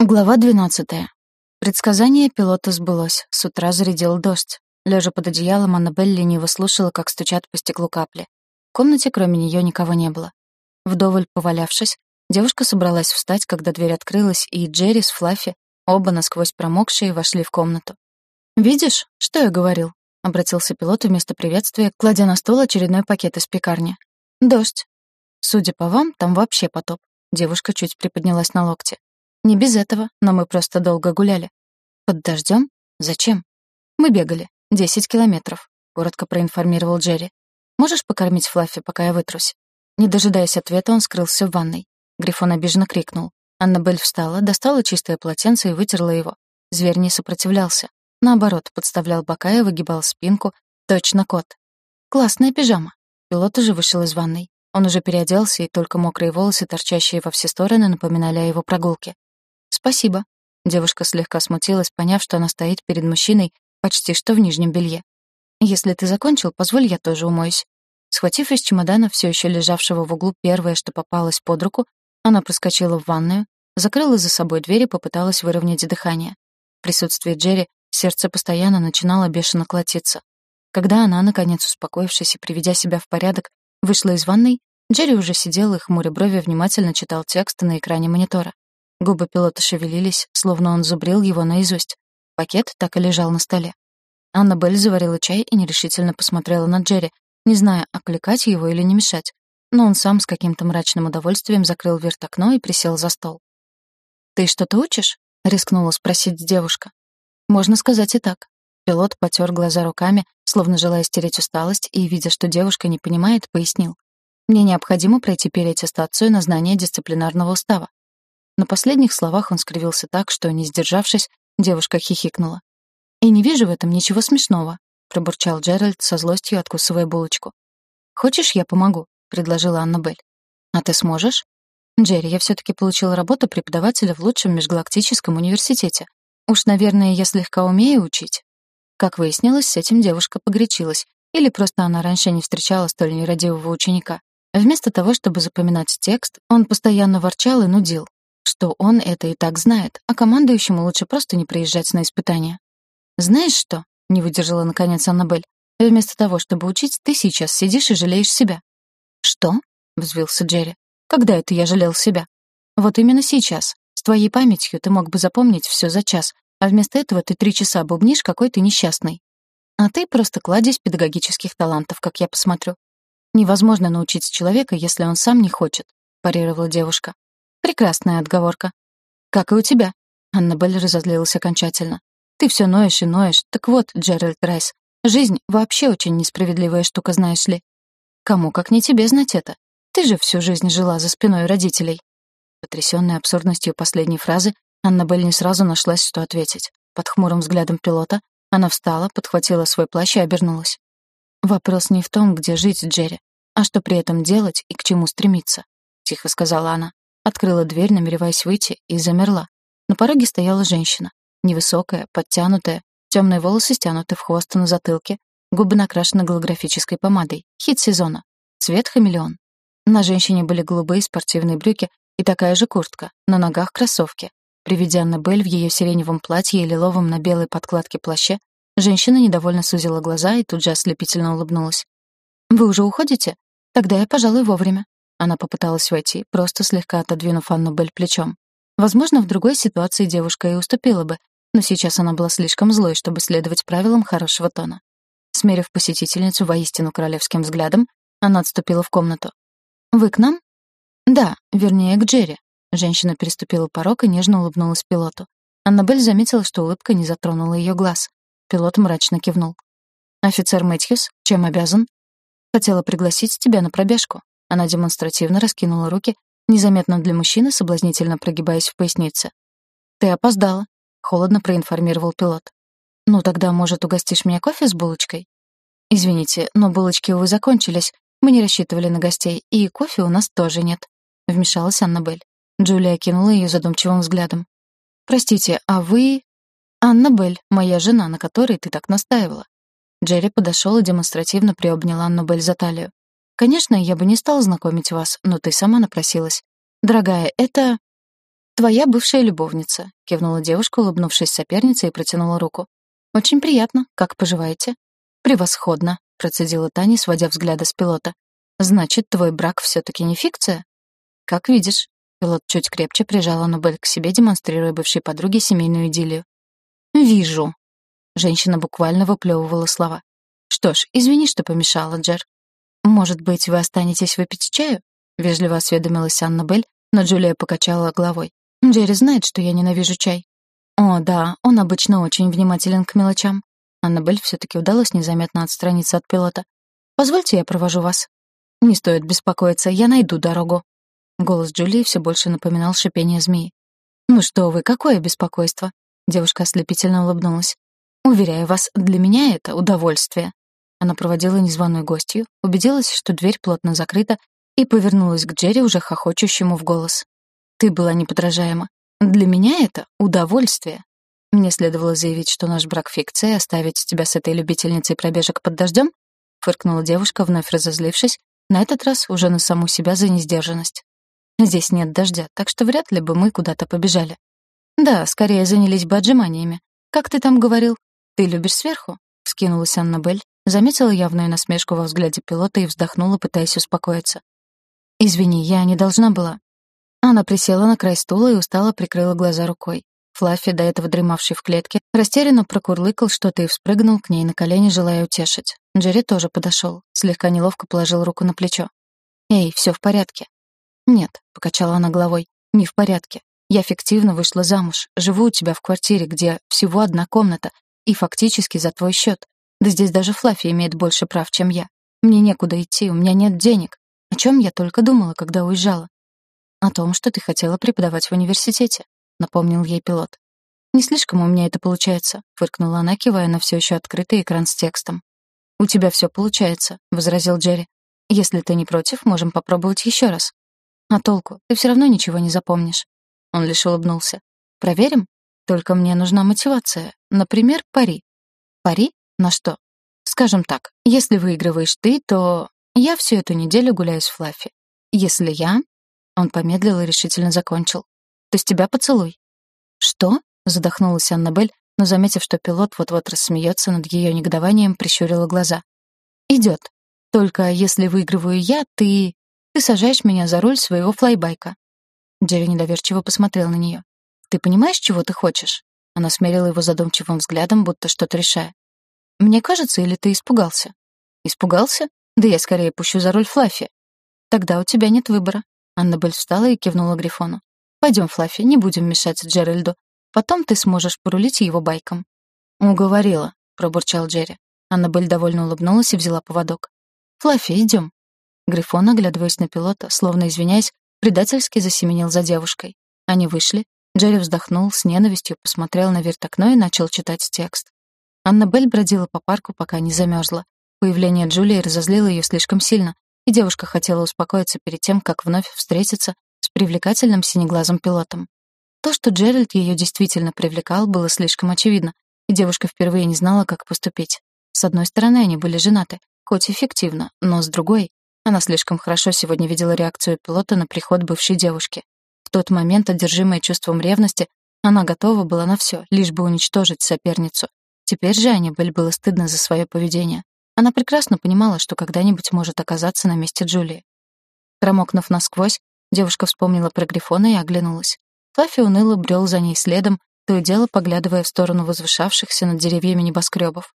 Глава 12. Предсказание пилота сбылось. С утра зарядил дождь. Лежа под одеялом, Аннабель лениво слушала, как стучат по стеклу капли. В комнате кроме нее никого не было. Вдоволь повалявшись, девушка собралась встать, когда дверь открылась, и Джерри с Флаффи, оба насквозь промокшие, вошли в комнату. «Видишь, что я говорил?» — обратился пилот вместо приветствия, кладя на стол очередной пакет из пекарни. «Дождь. Судя по вам, там вообще потоп». Девушка чуть приподнялась на локте. Не без этого, но мы просто долго гуляли. Под дождем? Зачем? Мы бегали. Десять километров, коротко проинформировал Джерри. Можешь покормить Флаффи, пока я вытрусь? Не дожидаясь ответа, он скрылся в ванной. Грифон обиженно крикнул. Аннабель встала, достала чистое полотенце и вытерла его. Зверь не сопротивлялся. Наоборот, подставлял бока и выгибал спинку. Точно кот. Классная пижама. Пилот уже вышел из ванной. Он уже переоделся, и только мокрые волосы, торчащие во все стороны, напоминали о его прогулке. «Спасибо». Девушка слегка смутилась, поняв, что она стоит перед мужчиной почти что в нижнем белье. «Если ты закончил, позволь, я тоже умоюсь». Схватив из чемодана, все еще лежавшего в углу, первое, что попалось под руку, она проскочила в ванную, закрыла за собой дверь и попыталась выровнять дыхание. В присутствии Джерри сердце постоянно начинало бешено колотиться. Когда она, наконец успокоившись и приведя себя в порядок, вышла из ванной, Джерри уже сидел и, хмуря брови, внимательно читал текст на экране монитора. Губы пилота шевелились, словно он зубрил его наизусть. Пакет так и лежал на столе. Аннабель заварила чай и нерешительно посмотрела на Джерри, не зная, окликать его или не мешать. Но он сам с каким-то мрачным удовольствием закрыл верт окно и присел за стол. «Ты что-то учишь?» — рискнула спросить девушка. «Можно сказать и так». Пилот потер глаза руками, словно желая стереть усталость, и, видя, что девушка не понимает, пояснил. «Мне необходимо пройти переаттестацию на знание дисциплинарного устава. На последних словах он скривился так, что, не сдержавшись, девушка хихикнула. «И не вижу в этом ничего смешного», — пробурчал Джеральд со злостью, откусывая булочку. «Хочешь, я помогу?» — предложила Аннабель. «А ты сможешь?» «Джерри, я все-таки получила работу преподавателя в лучшем межгалактическом университете. Уж, наверное, я слегка умею учить». Как выяснилось, с этим девушка погорячилась, или просто она раньше не встречала столь нерадивого ученика. Вместо того, чтобы запоминать текст, он постоянно ворчал и нудил, что он это и так знает, а командующему лучше просто не приезжать на испытания. «Знаешь что?» — не выдержала наконец Аннабель. «Вместо того, чтобы учить, ты сейчас сидишь и жалеешь себя». «Что?» — взвился Джерри. «Когда это я жалел себя?» «Вот именно сейчас. С твоей памятью ты мог бы запомнить все за час, а вместо этого ты три часа бубнишь, какой ты несчастный. А ты просто кладезь педагогических талантов, как я посмотрю. Невозможно научить человека, если он сам не хочет», — парировала девушка. Прекрасная отговорка. Как и у тебя. Аннабель разозлилась окончательно. Ты все ноешь и ноешь. Так вот, Джеральд Райс, жизнь вообще очень несправедливая штука, знаешь ли. Кому, как не тебе, знать это? Ты же всю жизнь жила за спиной родителей. Потрясённая абсурдностью последней фразы, Аннабель не сразу нашлась, что ответить. Под хмурым взглядом пилота она встала, подхватила свой плащ и обернулась. «Вопрос не в том, где жить, Джерри, а что при этом делать и к чему стремиться», — тихо сказала она. Открыла дверь, намереваясь выйти, и замерла. На пороге стояла женщина. Невысокая, подтянутая, темные волосы стянуты в хвост на затылке, губы накрашены голографической помадой. Хит сезона. Цвет хамелеон. На женщине были голубые спортивные брюки и такая же куртка, на ногах кроссовки. При виде Аннабель в ее сиреневом платье и лиловом на белой подкладке плаще, женщина недовольно сузила глаза и тут же ослепительно улыбнулась. «Вы уже уходите? Тогда я, пожалуй, вовремя. Она попыталась войти, просто слегка отодвинув Анну Бель плечом. Возможно, в другой ситуации девушка и уступила бы, но сейчас она была слишком злой, чтобы следовать правилам хорошего тона. Смерив посетительницу воистину королевским взглядом, она отступила в комнату. «Вы к нам?» «Да, вернее, к Джерри». Женщина переступила порог и нежно улыбнулась пилоту. Аннабель заметила, что улыбка не затронула ее глаз. Пилот мрачно кивнул. «Офицер Мэтьюс, чем обязан?» «Хотела пригласить тебя на пробежку». Она демонстративно раскинула руки, незаметно для мужчины, соблазнительно прогибаясь в пояснице. «Ты опоздала», — холодно проинформировал пилот. «Ну тогда, может, угостишь меня кофе с булочкой?» «Извините, но булочки, увы, закончились. Мы не рассчитывали на гостей, и кофе у нас тоже нет», — вмешалась Аннабель. Джулия кинула ее задумчивым взглядом. «Простите, а вы...» «Аннабель, моя жена, на которой ты так настаивала». Джерри подошел и демонстративно приобнял Аннабель за талию. Конечно, я бы не стал знакомить вас, но ты сама напросилась. Дорогая, это... «Твоя бывшая любовница», — кивнула девушка, улыбнувшись сопернице и протянула руку. «Очень приятно. Как поживаете?» «Превосходно», — процедила Таня, сводя взгляды с пилота. «Значит, твой брак все-таки не фикция?» «Как видишь». Пилот чуть крепче прижал Аннабель к себе, демонстрируя бывшей подруге семейную идиллию. «Вижу». Женщина буквально выплевывала слова. «Что ж, извини, что помешала, Джер. Может быть, вы останетесь выпить чаю?» Вежливо осведомилась Аннабель, но Джулия покачала головой. Джерри знает, что я ненавижу чай. О, да, он обычно очень внимателен к мелочам. Аннабель все-таки удалось незаметно отстраниться от пилота. «Позвольте, я провожу вас». «Не стоит беспокоиться, я найду дорогу». Голос Джулии все больше напоминал шипение змеи. «Ну что вы, какое беспокойство?» Девушка ослепительно улыбнулась. «Уверяю вас, для меня это удовольствие». Она проводила незваную гостью, убедилась, что дверь плотно закрыта, и повернулась к Джерри, уже хохочущему в голос. Ты была неподражаема. Для меня это удовольствие. Мне следовало заявить, что наш брак фикция, оставить тебя с этой любительницей пробежек под дождем? Фыркнула девушка, вновь разозлившись, на этот раз уже на саму себя за несдержанность. Здесь нет дождя, так что вряд ли бы мы куда-то побежали. Да, скорее занялись бы отжиманиями. Как ты там говорил? Ты любишь сверху? Вскинулась Аннабель, заметила явную насмешку во взгляде пилота и вздохнула, пытаясь успокоиться. «Извини, я не должна была. Она присела на край стула и устало прикрыла глаза рукой. Флаффи, до этого дремавший в клетке, растерянно прокурлыкал что-то и вспрыгнул к ней на колени, желая утешить. Джерри тоже подошел, слегка неловко положил руку на плечо. «Эй, все в порядке?» «Нет», — покачала она головой, — «не в порядке. Я фиктивно вышла замуж, живу у тебя в квартире, где всего одна комната, и фактически за твой счет. Да здесь даже Флаффи имеет больше прав, чем я. Мне некуда идти, у меня нет денег. О чем я только думала, когда уезжала. «О том, что ты хотела преподавать в университете», — напомнил ей пилот. «Не слишком у меня это получается», — фыркнула она, кивая на все еще открытый экран с текстом. «У тебя все получается», — возразил Джерри. «Если ты не против, можем попробовать еще раз». «А толку? Ты все равно ничего не запомнишь». Он лишь улыбнулся. «Проверим? Только мне нужна мотивация. Например, пари». «Пари? На что?» «Скажем так, если выигрываешь ты, то я всю эту неделю гуляю с Флаффи. Если я, он помедлил и решительно закончил. «То есть тебя поцелуй». «Что?» — задохнулась Аннабель, но, заметив, что пилот вот-вот рассмеется над ее негодованием, прищурила глаза. «Идет. Только если выигрываю я, ты... Ты сажаешь меня за руль своего флайбайка». Джерри недоверчиво посмотрел на нее. «Ты понимаешь, чего ты хочешь?» Она смерила его задумчивым взглядом, будто что-то решая. «Мне кажется, или ты испугался?» «Испугался? Да я скорее пущу за руль Флаффи. Тогда у тебя нет выбора. Аннабель встала и кивнула Грифону. «Пойдем, Флаффи, не будем мешать Джеральду. Потом ты сможешь порулить его байком». «Уговорила», — пробурчал Джерри. Аннабель довольно улыбнулась и взяла поводок. «Флаффи, идем». Грифон, оглядываясь на пилота, словно извиняясь, предательски засеменил за девушкой. Они вышли. Джерри вздохнул, с ненавистью посмотрел на вертокно и начал читать текст. Аннабель бродила по парку, пока не замерзла. Появление Джулии разозлило ее слишком сильно, и девушка хотела успокоиться перед тем, как вновь встретиться с привлекательным синеглазым пилотом. То, что Джеральд ее действительно привлекал, было слишком очевидно, и девушка впервые не знала, как поступить. С одной стороны, они были женаты, хоть эффективно, но с другой, она слишком хорошо сегодня видела реакцию пилота на приход бывшей девушки. В тот момент, одержимая чувством ревности, она готова была на все, лишь бы уничтожить соперницу. Теперь же Аннибель было стыдно за свое поведение. Она прекрасно понимала, что когда-нибудь может оказаться на месте Джулии. Промокнув насквозь, девушка вспомнила про Грифона и оглянулась. Флаффи уныло брел за ней следом, то и дело поглядывая в сторону возвышавшихся над деревьями небоскребов.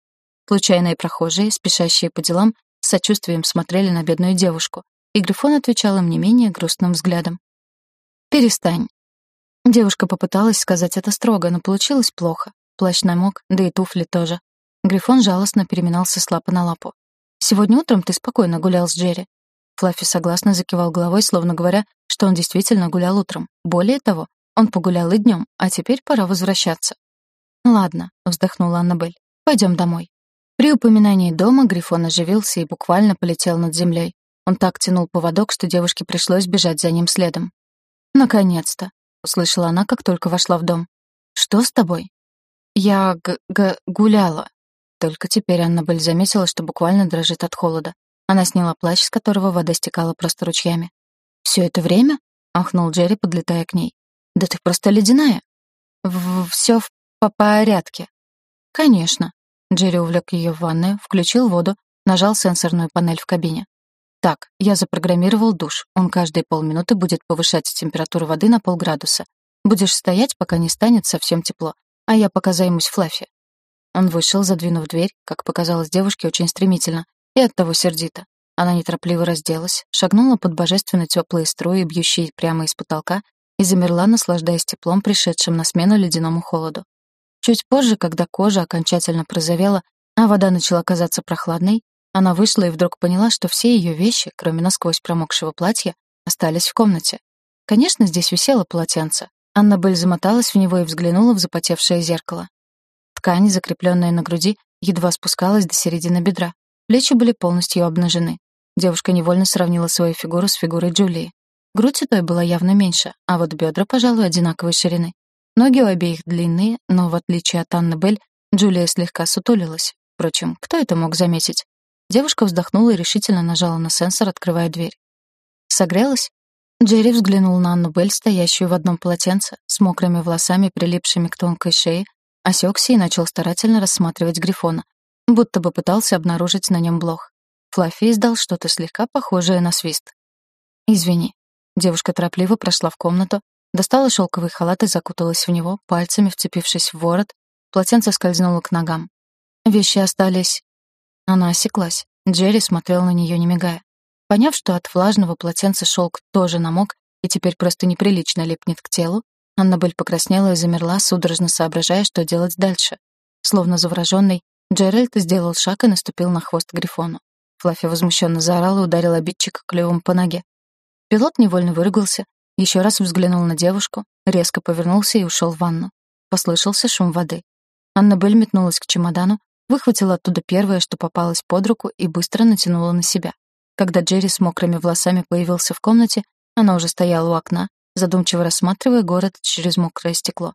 Случайные прохожие, спешащие по делам, с сочувствием смотрели на бедную девушку, и Грифон отвечал им не менее грустным взглядом. «Перестань». Девушка попыталась сказать это строго, но получилось плохо. Плащ намок, да и туфли тоже. Грифон жалостно переминался с лапы на лапу. «Сегодня утром ты спокойно гулял с Джерри». Флаффи согласно закивал головой, словно говоря, что он действительно гулял утром. Более того, он погулял и днем, а теперь пора возвращаться. «Ладно», — вздохнула Аннабель, — «пойдем домой». При упоминании дома Грифон оживился и буквально полетел над землей. Он так тянул поводок, что девушке пришлось бежать за ним следом. «Наконец-то», — услышала она, как только вошла в дом. «Что с тобой?» «Я г-г гуляла», только теперь Аннабель заметила, что буквально дрожит от холода. Она сняла плащ, с которого вода стекала просто ручьями. «Все это время?» — ахнул Джерри, подлетая к ней. Да ты просто ледяная. В все в по порядке. Конечно. Джерри увлек ее в ванную, включил воду, нажал сенсорную панель в кабине. Так, я запрограммировал душ. Он каждые полминуты будет повышать температуру воды на полградуса. Будешь стоять, пока не станет совсем тепло, а я пока займусь Флаффи. Он вышел, задвинув дверь, как показалось девушке очень стремительно, и оттого сердито. Она неторопливо разделась, шагнула под божественно теплые струи, бьющие прямо из потолка, и замерла, наслаждаясь теплом, пришедшим на смену ледяному холоду. Чуть позже, когда кожа окончательно прозовела, а вода начала казаться прохладной, она вышла и вдруг поняла, что все ее вещи, кроме насквозь промокшего платья, остались в комнате. Конечно, здесь висело полотенце. Анна Бель замоталась в него и взглянула в запотевшее зеркало. Ткань, закрепленная на груди, едва спускалась до середины бедра. Плечи были полностью обнажены. Девушка невольно сравнила свою фигуру с фигурой Джулии. Грудь у той была явно меньше, а вот бедра, пожалуй, одинаковой ширины. Ноги у обеих длинные, но, в отличие от Анны Бель, Джулия слегка сутулилась. Впрочем, кто это мог заметить? Девушка вздохнула и решительно нажала на сенсор, открывая дверь. «Согрелась?» Джерри взглянул на Анну Бель, стоящую в одном полотенце, с мокрыми волосами, прилипшими к тонкой шее, осекся и начал старательно рассматривать Грифона, будто бы пытался обнаружить на нем блох. Флаффи издал что-то слегка похожее на свист. «Извини». Девушка торопливо прошла в комнату, достала шелковый халат и закуталась в него, пальцами вцепившись в ворот, полотенце скользнуло к ногам. Вещи остались она осеклась. Джерри смотрел на нее, не мигая. Поняв, что от влажного полотенца шелк тоже намок и теперь просто неприлично липнет к телу, Аннабель покраснела и замерла, судорожно соображая, что делать дальше. Словно завороженный, Джеральд сделал шаг и наступил на хвост Грифону. Флаффи возмущенно заорал и ударил обидчика клювом по ноге. Пилот невольно выругался, еще раз взглянул на девушку, резко повернулся и ушел в ванну. Послышался шум воды. Аннабель метнулась к чемодану, выхватила оттуда первое, что попалось под руку, и быстро натянула на себя. Когда Джерри с мокрыми волосами появился в комнате, она уже стояла у окна, задумчиво рассматривая город через мокрое стекло.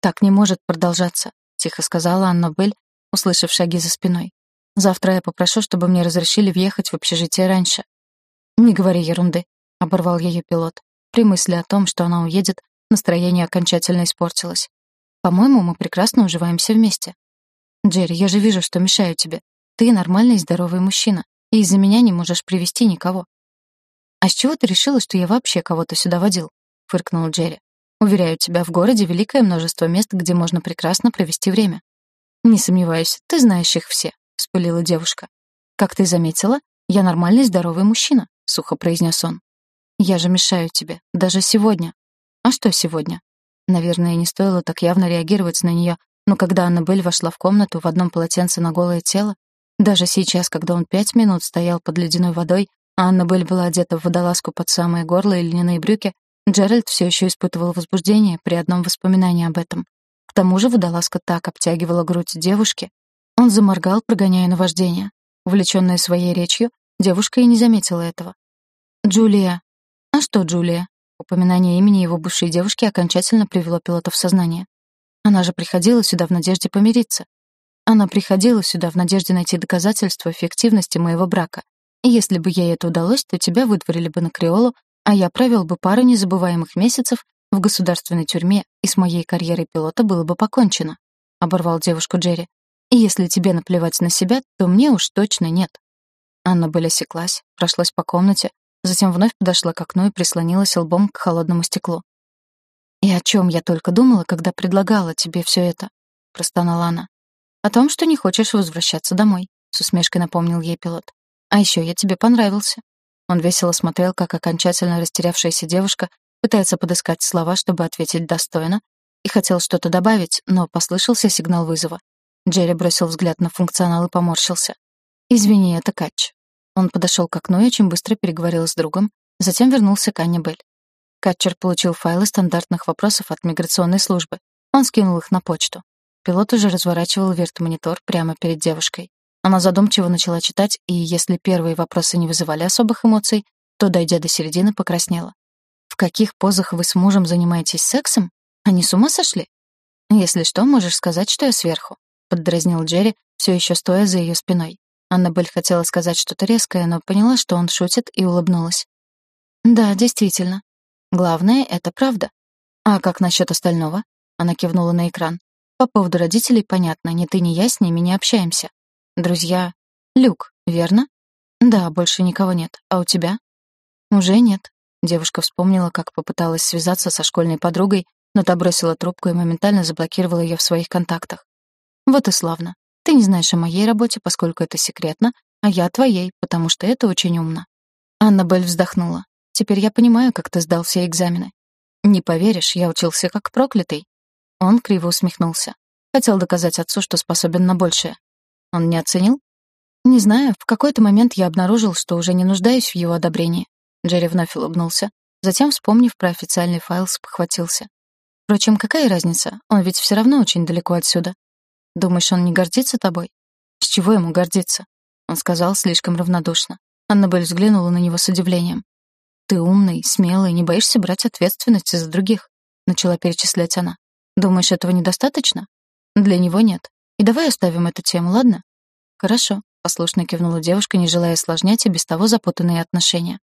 «Так не может продолжаться», — тихо сказала Анна Белль, услышав шаги за спиной. «Завтра я попрошу, чтобы мне разрешили въехать в общежитие раньше». «Не говори ерунды», — оборвал ее пилот. При мысли о том, что она уедет, настроение окончательно испортилось. «По-моему, мы прекрасно уживаемся вместе. «Джерри, я же вижу, что мешаю тебе. Ты нормальный здоровый мужчина, и из-за меня не можешь привести никого». «А с чего ты решила, что я вообще кого-то сюда водил?» — фыркнул Джерри. «Уверяю тебя, в городе великое множество мест, где можно прекрасно провести время». «Не сомневаюсь, ты знаешь их все», — вспылила девушка. «Как ты заметила, я нормальный здоровый мужчина», — сухо произнес он. «Я же мешаю тебе, даже сегодня». «А что сегодня?» Наверное, не стоило так явно реагировать на нее, но когда Аннабель вошла в комнату в одном полотенце на голое тело, даже сейчас, когда он пять минут стоял под ледяной водой, а Аннабель была одета в водолазку под самое горло и льняные брюки, Джеральд все еще испытывал возбуждение при одном воспоминании об этом. К тому же водолазка так обтягивала грудь девушки. Он заморгал, прогоняя наваждение. Увлечённая своей речью, девушка и не заметила этого. «Джулия». «А что Джулия?» Упоминание имени его бывшей девушки окончательно привело пилота в сознание. Она же приходила сюда в надежде помириться. Она приходила сюда в надежде найти доказательства эффективности моего брака. И если бы ей это удалось, то тебя выдворили бы на Креолу, а я провел бы пару незабываемых месяцев в государственной тюрьме, и с моей карьерой пилота было бы покончено», — оборвал девушку Джерри. «И если тебе наплевать на себя, то мне уж точно нет». Анна Белль осеклась, прошлась по комнате, затем вновь подошла к окну и прислонилась лбом к холодному стеклу. «И о чем я только думала, когда предлагала тебе все это?» — простонала она. «О том, что не хочешь возвращаться домой», — с усмешкой напомнил ей пилот. «А еще я тебе понравился». Он весело смотрел, как окончательно растерявшаяся девушка пытается подыскать слова, чтобы ответить достойно, и хотел что-то добавить, но послышался сигнал вызова. Джерри бросил взгляд на функционал и поморщился. «Извини, это Катч». Он подошел к окну и очень быстро переговорил с другом, затем вернулся к Анне Белль. Катчер получил файлы стандартных вопросов от миграционной службы. Он скинул их на почту. Пилот уже разворачивал вертмонитор прямо перед девушкой. Она задумчиво начала читать, и если первые вопросы не вызывали особых эмоций, то, дойдя до середины, покраснела. «В каких позах вы с мужем занимаетесь сексом? Они с ума сошли?» «Если что, можешь сказать, что я сверху», — поддразнил Джерри, все еще стоя за ее спиной. Аннабель хотела сказать что-то резкое, но поняла, что он шутит, и улыбнулась. «Да, действительно. Главное — это правда. «А как насчет остального?» Она кивнула на экран. «По поводу родителей понятно, ни ты, ни я с ними не общаемся. Друзья... Люк, верно?» «Да, больше никого нет. А у тебя?» «Уже нет». Девушка вспомнила, как попыталась связаться со школьной подругой, но та бросила трубку и моментально заблокировала ее в своих контактах. «Вот и славно. Ты не знаешь о моей работе, поскольку это секретно, а я о твоей, потому что это очень умно». Анна Белль вздохнула. «Теперь я понимаю, как ты сдал все экзамены. Не поверишь, я учился как проклятый». Он криво усмехнулся. Хотел доказать отцу, что способен на большее. Он не оценил? Не знаю, в какой-то момент я обнаружил, что уже не нуждаюсь в его одобрении. Джерри вновь улыбнулся. Затем, вспомнив про официальный файл, спохватился. Впрочем, какая разница? Он ведь все равно очень далеко отсюда. Думаешь, он не гордится тобой? С чего ему гордиться? Он сказал слишком равнодушно. Аннабель взглянула на него с удивлением. «Ты умный, смелый, не боишься брать ответственность за других», — начала перечислять она. «Думаешь, этого недостаточно?» «Для него нет. И давай оставим эту тему, ладно?» «Хорошо», — послушно кивнула девушка, не желая осложнять и без того запутанные отношения.